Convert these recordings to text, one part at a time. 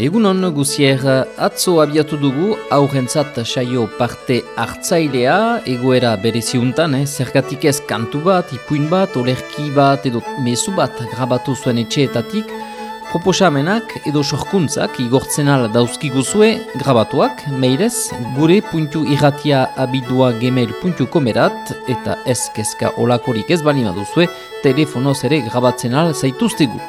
Egunon guzier atzo abiatu dugu aurrentzat saio parte hartzailea egoera bereziuntan, eh? zergatik ez kantu bat, ipuin bat, olerki bat edo mezu bat grabatu zuen etxeetatik, proposamenak edo sorkuntzak igortzen ala dauzkiguzue grabatuak, meirez, gure puntu irratia abidua gemel puntu komerat eta ez kezka olakorik ez balima duzue, telefonoz ere grabatzen ala zaituztegu.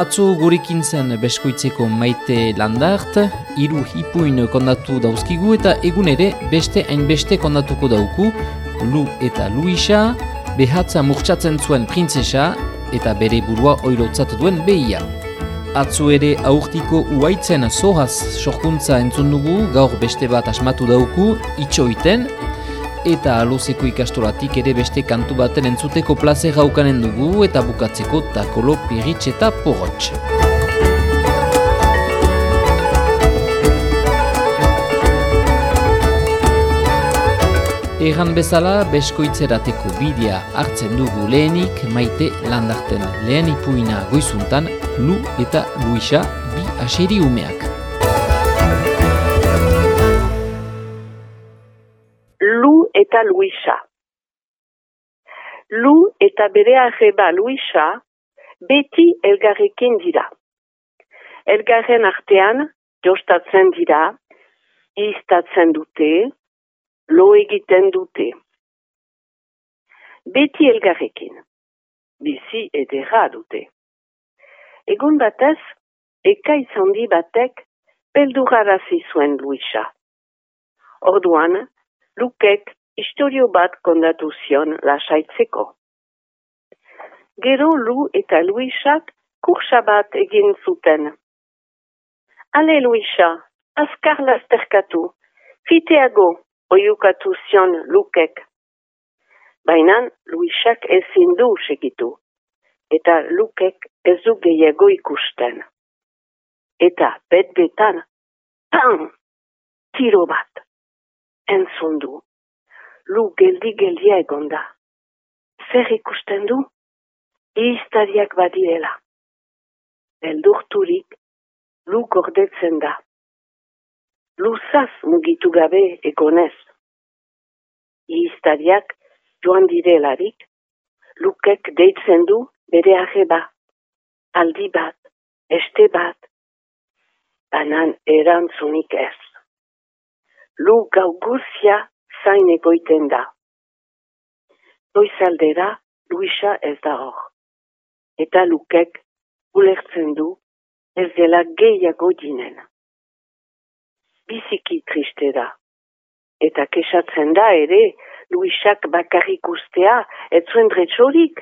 Atzo gurekin zen beskoitzeko maite landart, hiru hipuin kondatu dauzkigu eta egun ere beste hainbeste kondatuko dauku, Lu eta Luisa, behatza murtsatzen zuen printzesa eta bere burua oilotzat duen behia. Atzo ere aurtiko uaitzen zohaz sorkuntza entzun dugu, gaur beste bat asmatu dauku, itxoiten, eta alozeko ikastoratik ere beste kantu baten entzuteko plaze gaukanen dugu eta bukatzeko takolo piritx eta porrotx. Egan bezala, beskoitzerateko bidea hartzen dugu lehenik maite landarten lehen ipuina goizuntan Lu eta Luisa bi aseri umeak. Eta Luisa. Lu eta bere arreba Luisa beti elgarrekin dira. Elgarren artean jostatzen dira, iztatzen dute, lo egiten dute. Beti elgarrekin, bizi edera dute. Egun batez, eka izandi batek peldurarazi zuen Luisa. Orduan, Lukek historio bat kondatu zion lasaitzeko. Gero Lu eta Luisak kursa bat egin zuten. Ale Luisa, azkar lasterkatu, fiteago oiukatu zion Lukek. Baina Luisak ezin du segitu, eta Lukek ez du gehiago ikusten. Eta bet-betan, pan, tiro bat, entzundu lu geldi geldia egon da. Zer ikusten du? Iztariak badirela. Eldurturik, lu gordetzen da. Luzaz mugitu gabe egonez. Iztariak joan direlarik, lukek deitzen du bere arreba. Aldi bat, este bat, banan erantzunik ez. Lu gauguzia zain egoiten da. Noizaldera, Luisa ez da hor. Eta lukek, ulertzen du, ez dela gehiago dinen. Biziki triste da. Eta kesatzen da ere, Luisak bakarrik ustea, ez zuen dretsorik.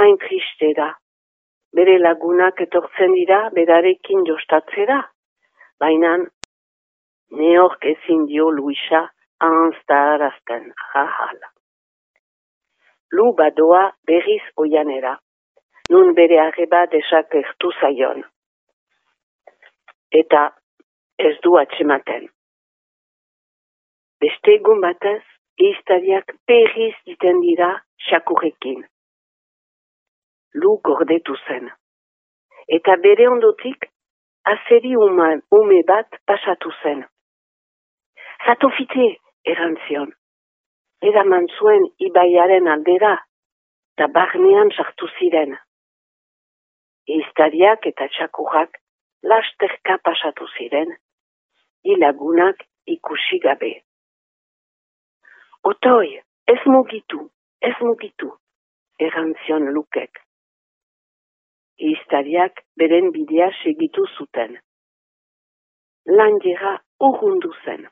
Hain triste da. Bere lagunak etortzen dira, bedarekin jostatzera. Baina neork ezin dio Luisa anzta arazten, jajala. Lu badoa berriz oianera, nun bere arreba desak ertu zaion. Eta ez du atxematen. Beste egun batez, iztariak berriz diten dira xakurrekin. Lu gordetu zen. Eta bere ondotik, azeri ume bat pasatu zen. Zatofite, erantzion. Eraman zuen ibaiaren aldera, eta barnean sartu ziren. Iztariak eta txakurrak lasterka pasatu ziren, ilagunak ikusi gabe. Otoi, ez mugitu, ez mugitu, erantzion lukek. Iztariak beren bidea segitu zuten. Landera urrundu zen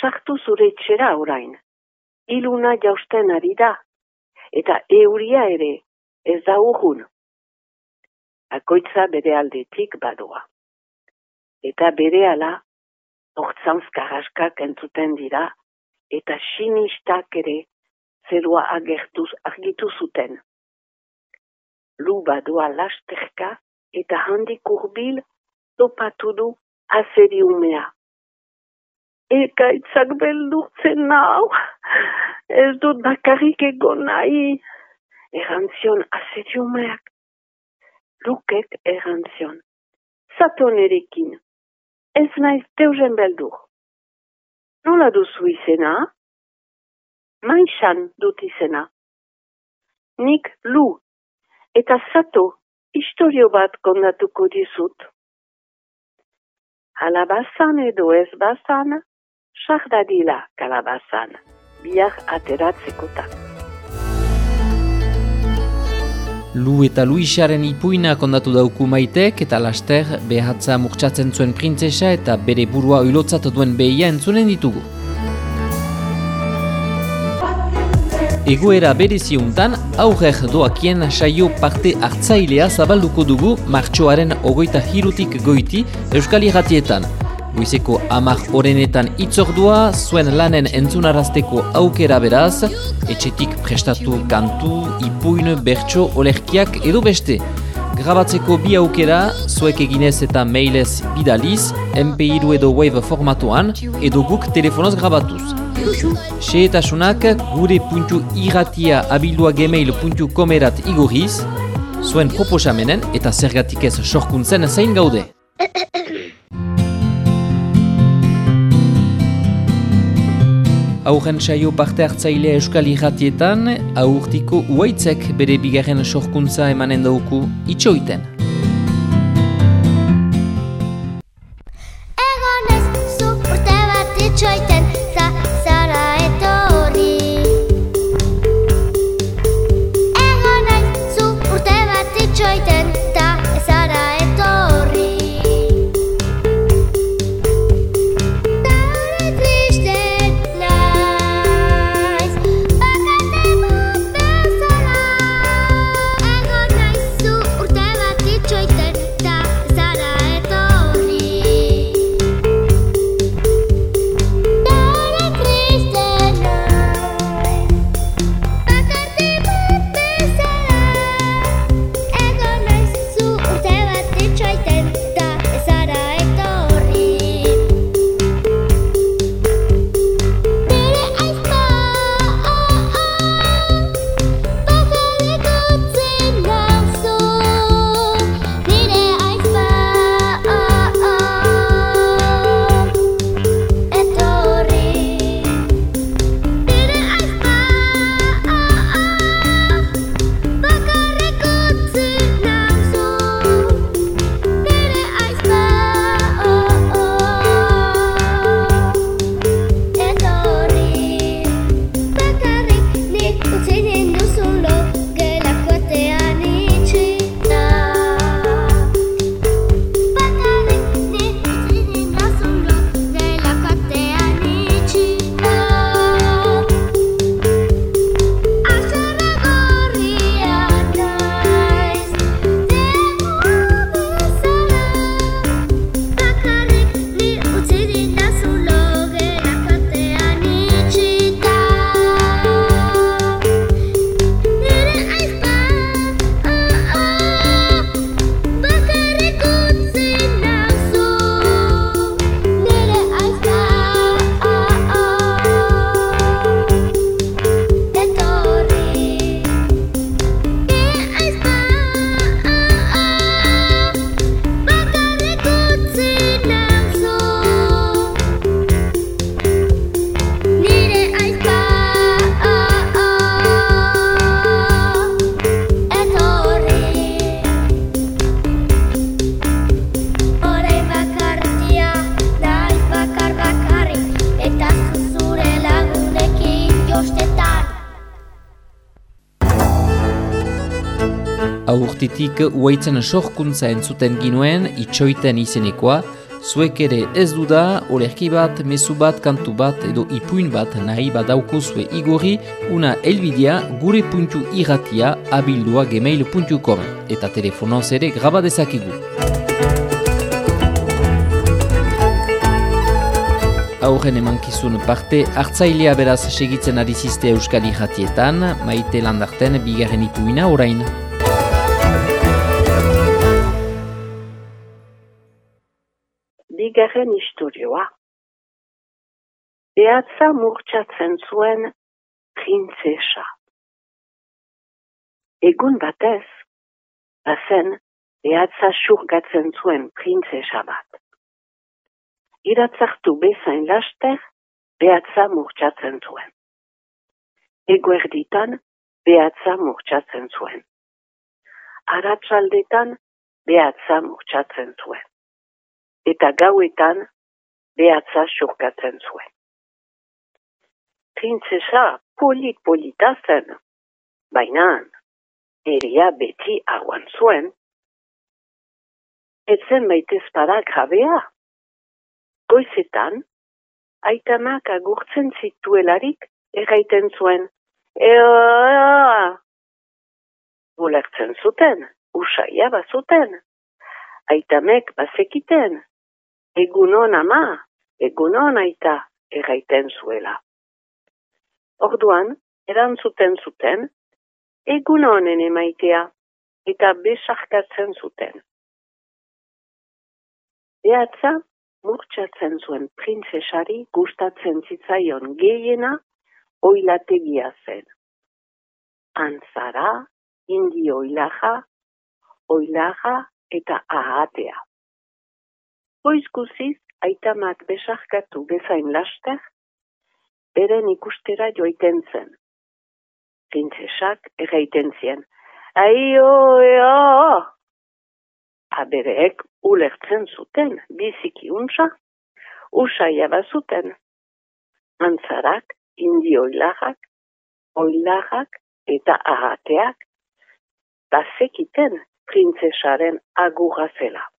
sartu zure txera orain. Iluna jausten ari da, eta euria ere ez da urgun. Akoitza bere aldetik badoa. Eta bere ala, ortsanz karaskak entzuten dira, eta sinistak ere zerua agertuz argitu zuten. Lu badoa lasterka eta handik urbil topatu du azeri umea ekaitzak beldurtzen nau, ez dut bakarrik egon nahi, erantzion azeriumeak. lukek errantzion. Zato nerekin, ez naiz deuzen beldur. Nola duzu izena? Maixan dut izena. Nik lu eta zato historio bat kondatuko dizut. Alabazan edo ez bazan, sardadila kalabazan, biak ateratzekotak. Lu eta Luisaren ipuina kondatu dauku maitek eta laster behatza murtsatzen zuen printzesa eta bere burua oilotzat duen behia entzunen ditugu. Egoera bereziuntan aurrer doakien saio parte hartzailea zabalduko dugu martxoaren ogoita hirutik goiti Euskal Iratietan. Goizeko amak orenetan itzordua, zuen lanen entzunarazteko aukera beraz, etxetik prestatu kantu, ipuin, bertso, olerkiak edo beste. Grabatzeko bi aukera, zuek eginez eta mailez bidaliz, MP2 edo Wave formatuan, edo guk telefonoz grabatuz. Seetasunak gure puntu irratia abildua gmail puntu komerat igorriz, zuen proposamenen eta zergatik ez sorkuntzen zain gaude. Aurren saio parte hartzailea euskal irratietan, aurtiko uaitzek bere bigarren sorkuntza emanen dauku itxoiten. Urtetik uaitzen sorkuntza entzuten ginuen itxoiten izenekoa, zuek ere ez duda, olerki bat, mezu bat, kantu bat edo ipuin bat nahi badauko zue igorri, una elbidea gure puntu irratia abildua gmail.com eta telefonoz ere grabadezakigu. Aurren emankizun parte, hartzailea beraz segitzen ari ziste Euskal Irratietan, maite landarten bigarren ipuina orain. Bigarren historioa. Behatza murtsatzen zuen printzesa. Egun batez, bazen behatza surgatzen zuen printzesa bat. Iratzartu bezain laster, behatza murtsatzen zuen. Eguerditan, behatza murtsatzen zuen. Aratsaldetan, behatza murtsatzen zuen. Eta gauetan, behatza surgatzen zuen. Printzesa polit-polita zen, baina eria beti aguan zuen, etzen baitez para grabea. Goizetan, aitamak agurtzen zituelarik erraiten zuen. Ea, bulertzen zuten, usaia bazuten. Aitamek bazekiten, egunon ama, egunon aita erraiten zuela. Orduan, erantzuten zuten, egunonen emaitea, eta besarkatzen zuten. Behatza, murtsatzen zuen printzesari gustatzen zitzaion gehiena oilategia zen. Antzara, indi oilaja, oilaja eta ahatea. Hoiz guziz, aitamak besarkatu bezain laster, beren ikustera joiten zen. Printzesak erraiten zien. Aio, eo! Abereek ulertzen zuten, biziki untsa, usaia bazuten. Antzarak, indi oilahak, oilahak eta ahateak, bazekiten printzesaren agurra zela.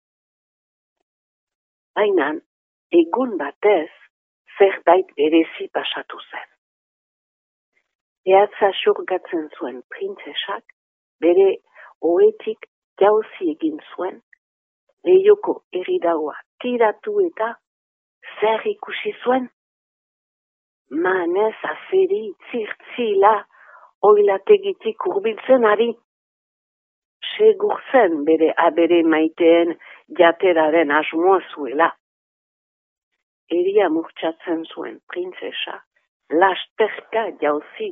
Baina, egun batez, zerbait berezi pasatu zen. Eatza surgatzen zuen printzesak, bere oetik jauzi egin zuen, lehioko eridagoa tiratu eta zer ikusi zuen. Manez azeri zirtzila oilategitik urbiltzen ari. Segur zen bere abere maiteen jateraren asmoa zuela. Eria murtsatzen zuen printzesa, lasterka jauzi,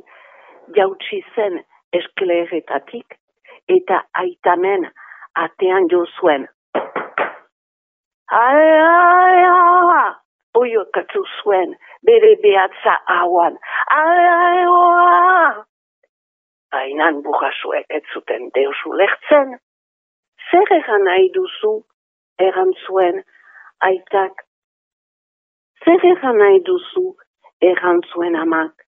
jautsi zen eskleretatik, eta aitamen atean jo zuen. Aia, oio katzu zuen, bere behatza hauan. Aia, Ainan burrasuek ez zuten deusu lehtzen. Zer egan nahi duzu, egan zuen, aitak. Zer egan nahi duzu, egan zuen amak.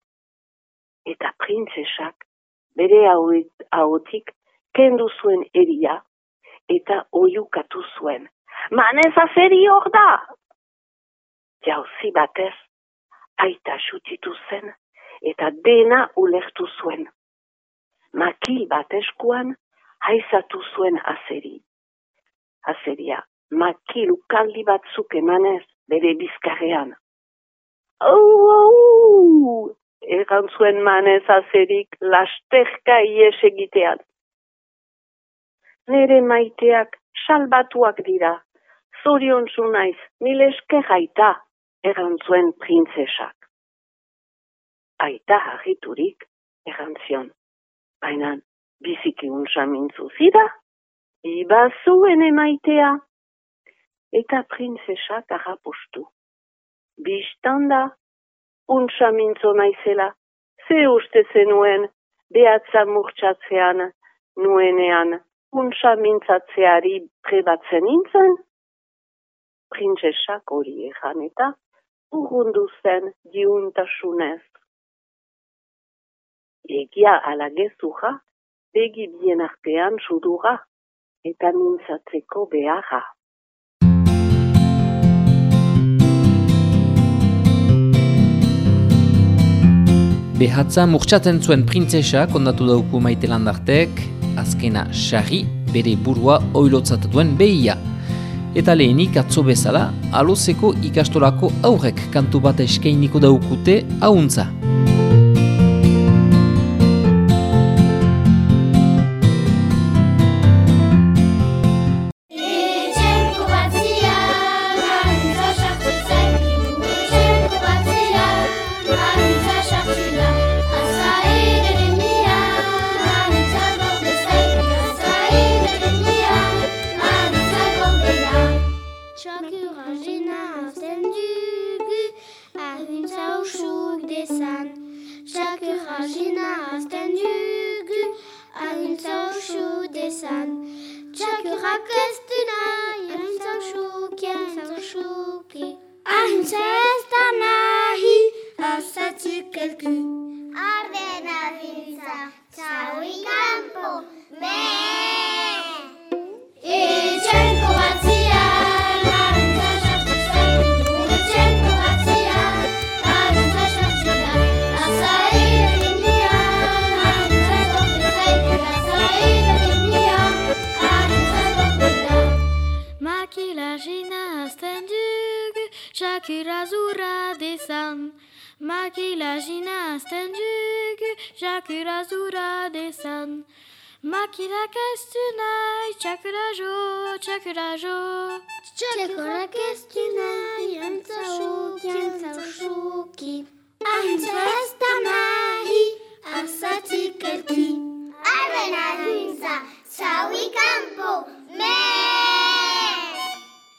Eta printzesak, bere hautik, kendu zuen eria eta oiukatu zuen. Manez azeri hor da! Jauzi batez, aita xutitu zen eta dena ulertu zuen. Makil bat eskuan, haizatu zuen azeri. Azeria, makil ukaldi batzuk emanez bere bizkarrean. Au, au! Egan zuen manez azerik lasterka ies egitean nere maiteak salbatuak dira. Zorion zu naiz, nile eske gaita, egan zuen printzesak. Aita harriturik, egan zion. Baina, biziki unsa mintzu zira, iba emaitea. Eta printzesak harrapustu. Bistanda, unsa mintzo naizela, ze uste zenuen, behatza murtsatzean, nuenean, untsa mintzatzeari prebatzen nintzen, printzesak hori egan eta urrundu zen diuntasunez. Egia ala gezuja, begi bien artean sudura eta mintzatzeko beharra. Behatza murtsatzen zuen printzesa kondatu dauku maite landartek, azkena xarri bere burua oilotzat duen behia. Eta lehenik atzo bezala, alozeko ikastolako aurrek kantu bat eskainiko daukute hauntza. Chakirazura desan, makilagina azten dugu, Chakirazura desan. Makila kestu nahi, txakurajo, txakurajo. Txakura kestu nahi, antza xuki, antza xuki. Antza ez da nahi, antzatik elki. Arren aduntza, zauikampo, meh!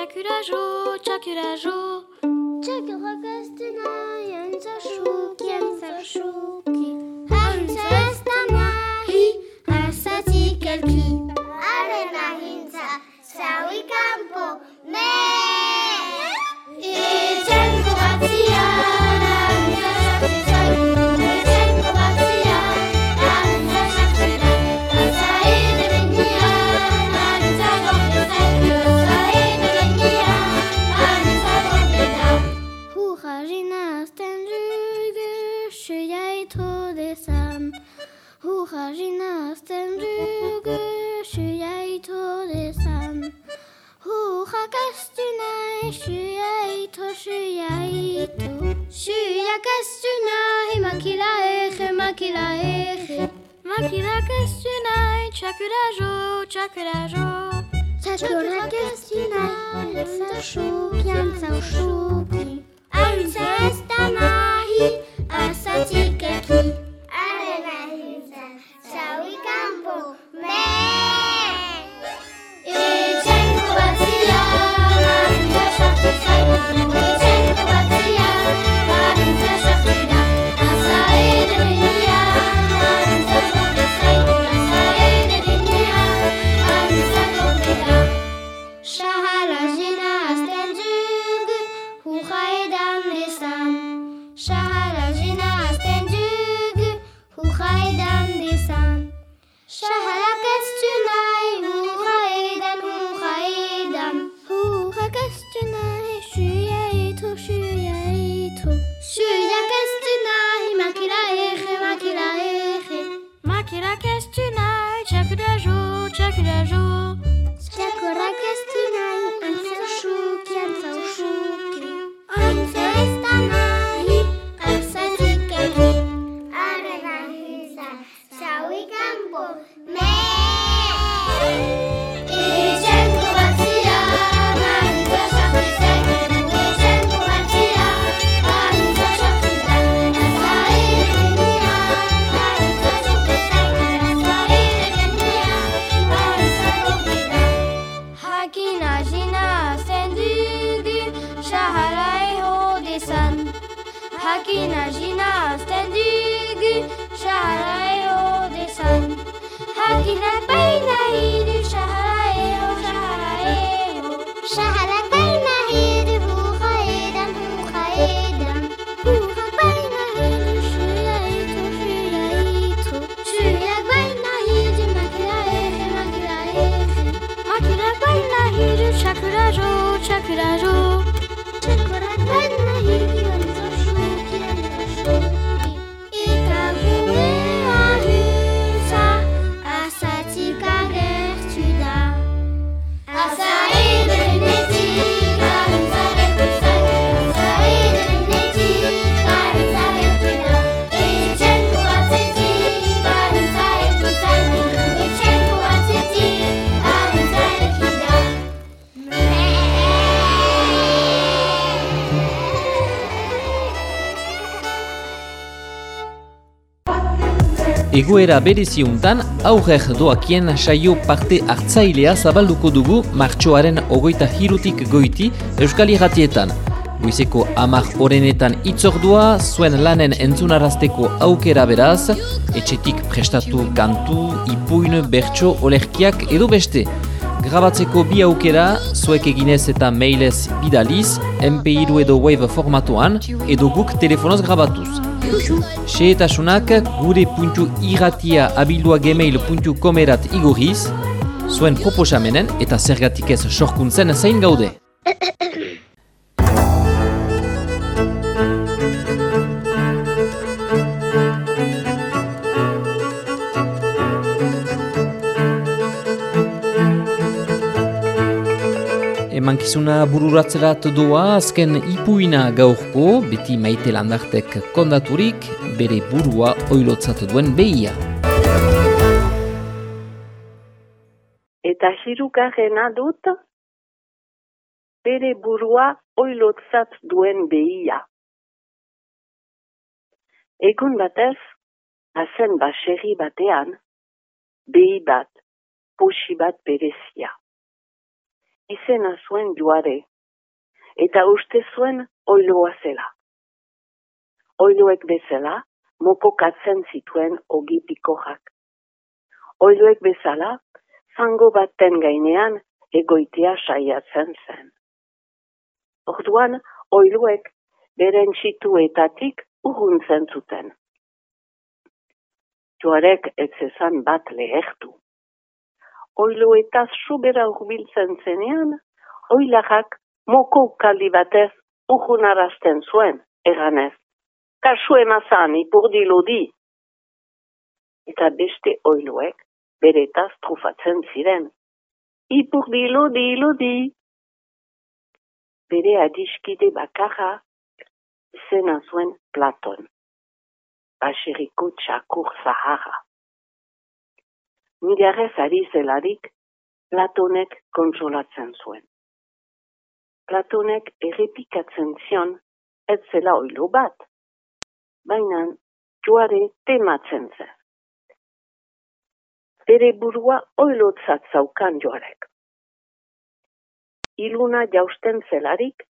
Csakurajo, csakurajo, csakura kastena, jenza suki, jenza suki. Hanza estanahi, asati kelki. Arena hinza, sawi campo, me. E jengo razia, na, na, na, na, na, Pagina azten dugu suiaito dezan Hurrak aztu nahi suiaito, suiaito Suiak makila ege, makila ege Makilak jo, txakura jo nahi azatik eki egoera bereziuntan aurrer doakien saio parte hartzailea zabalduko dugu martxoaren ogoita hirutik goiti Euskal Irratietan. Goizeko amak orenetan itzordua, zuen lanen entzunarazteko aukera beraz, etxetik prestatu kantu, ipuin, bertso, olerkiak edo beste. Grabatzeko bi aukera, zuek eginez eta mailez bidaliz, MP2 edo Wave formatuan, edo guk telefonoz grabatuz. Seetasunak gure puntu irratia abildua gmail.com erat igorriz, zuen proposamenen eta zergatik ez sorkuntzen zain gaude. Emankizuna bururatzerat doa azken ipuina gaurko, beti maite landartek kondaturik, bere burua oilotzat duen behia. Eta jirukarrena dut, bere burua oilotzat duen behia. Egun batez, hazen baserri batean, behi bat, posi bat berezia izena zuen joare, eta uste zuen oiloa zela. Oiloek bezala, moko katzen zituen ogi pikoak. Oiloek bezala, zango baten gainean egoitea saiatzen zen. Orduan, oiloek beren txituetatik urruntzen zuten. Joarek ez ezan bat lehertu oiloetaz sobera urbiltzen zenean, oilagak moko kaldi batez ujunarazten zuen, eganez. Kasuen azan, ipurdi lodi. Eta beste oiloek beretaz trufatzen ziren. Ipurdi lodi, lodi. Bere adiskide bakarra zena zuen Platon. Baseriko txakur zahara nigarrez ari zelarik, Platonek kontsolatzen zuen. Platonek errepikatzen zion, ez zela oilo bat, baina joare tematzen zen. Bere burua oilotzat zaukan joarek. Iluna jausten zelarik,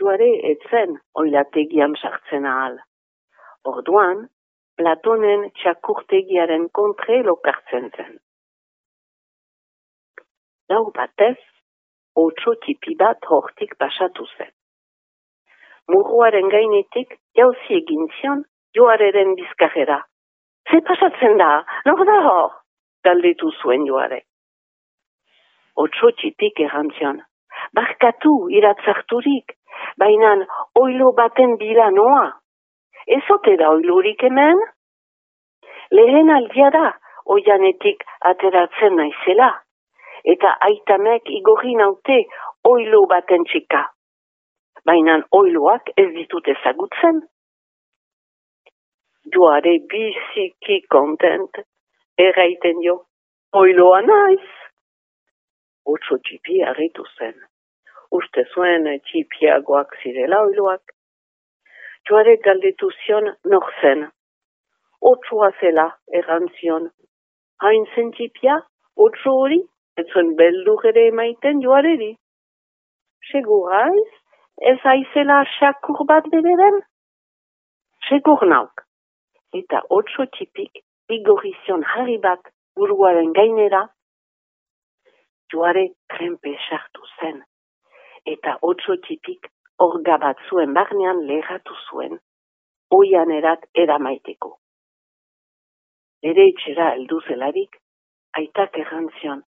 joare etzen oilategian sartzen ahal. Orduan, Platonen txakurtegiaren kontre lokartzen zen lau batez, otso tipi bat hortik pasatu zen. Muruaren gainetik, jauzi egin zion, joareren bizkarrera. Ze pasatzen da, nor da hor? Galdetu zuen joare. Otso tipik erantzion. Barkatu iratzarturik, bainan oilo baten bila noa. Ezote da oilurik hemen? Lehen aldia da, oianetik ateratzen naizela eta aitamek igorri naute oilo baten txika. Baina oiloak ez ditut ezagutzen. Joare biziki kontent, erraiten jo, oiloa naiz. Otso txipi harritu zen. Uste zuen txipiagoak zirela oiloak. Joare galdetu zion nor zen. Otsoa zela errantzion. Hain zen txipia, otso hori? ez zuen beldur ere emaiten joareri. Seguraiz, ez aizela sakur bat bederen? Segur nauk. Eta otso tipik igorizion harri bat buruaren gainera, joare krempe sartu zen. Eta otso tipik orga bat zuen barnean leheratu zuen, oian erat eramaiteko. Ere itxera eldu zelarik, aitak errantzion,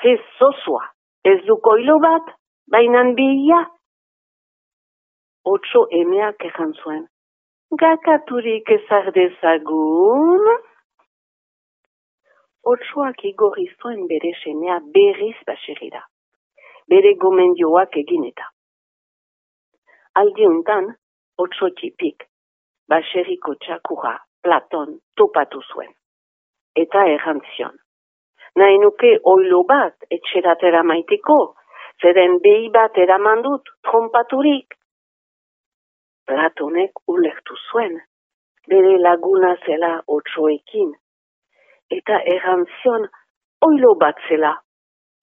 ze zozua, ez du koilo bat, bainan bihia. Otso emeak ezan zuen, gakaturik ezardezagun. Otsoak igorri zuen bere semea berriz baserira, bere gomendioak egin eta. Aldiuntan, otso txipik, baseriko txakura, Platon, topatu zuen. Eta errantzion nahi nuke oilo bat etxeratera maiteko, zeren behi bat eraman dut trompaturik. Platonek ulektu zuen, bere laguna zela otsoekin, eta errantzion oilo bat zela,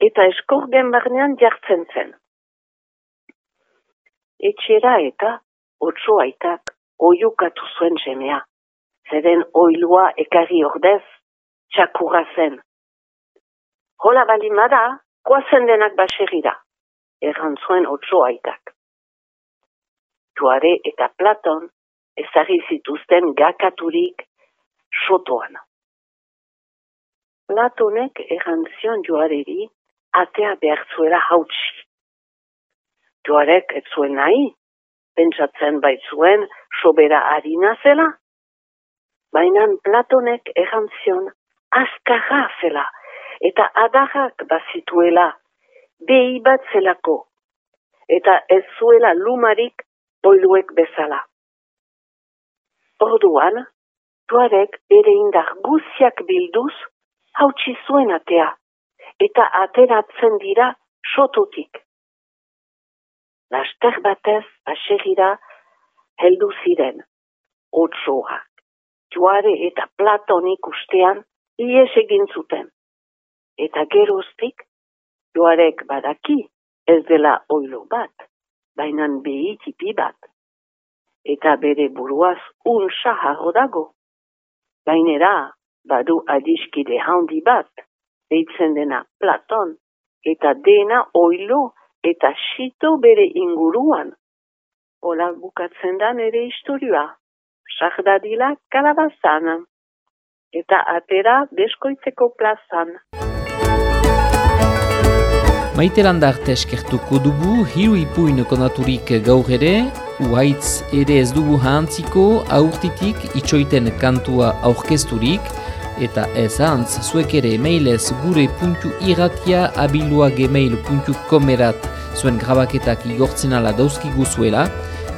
eta eskorgen barnean jartzen zen. Etxera eta otso aitak oiukatu zuen semea, zeren oilua ekarri ordez txakurra zen. Hola balimada, koazen denak baserira, errantzuen otso aitak. Tuare eta Platon ezari zituzten gakaturik sotoan. Platonek errantzion joareri atea behar zuela hautsi. Joarek ez zuen nahi, pentsatzen baitzuen sobera harina zela. Baina Platonek errantzion azkarra zela eta adarrak bazituela behi bat zelako eta ez zuela lumarik oiluek bezala. Orduan, tuarek bere indar guziak bilduz hautsi zuen atea, eta ateratzen dira sototik. Laster batez, asegira, heldu ziren, otsoak. Tuare eta platonik ustean, ies egin zuten. Eta geroztik, tuarek badaki, ez dela oilo bat, bainan behitipi bat eta bere buruaz un saharro dago. Bainera, badu adiskide handi bat, deitzen dena Platon, eta dena oilo eta sito bere inguruan. Ola bukatzen da nere historioa, sardadila kalabazan, eta atera deskoitzeko plazan. Maite landarte eskertuko dugu, hiru ipuin konaturik gaur ere, uhaitz ere ez dugu hantziko aurtitik itxoiten kantua aurkezturik, eta ez hantz zuek ere mailez gure puntu irratia komerat zuen grabaketak igortzen ala dauzkigu zuela,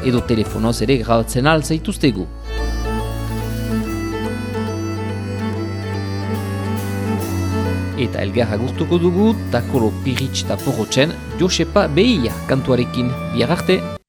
edo telefonoz ere grabatzen alzaituztegu. eta elgarra gurtuko dugu takolo piritz eta porrotzen Josepa Beia kantuarekin biar arte.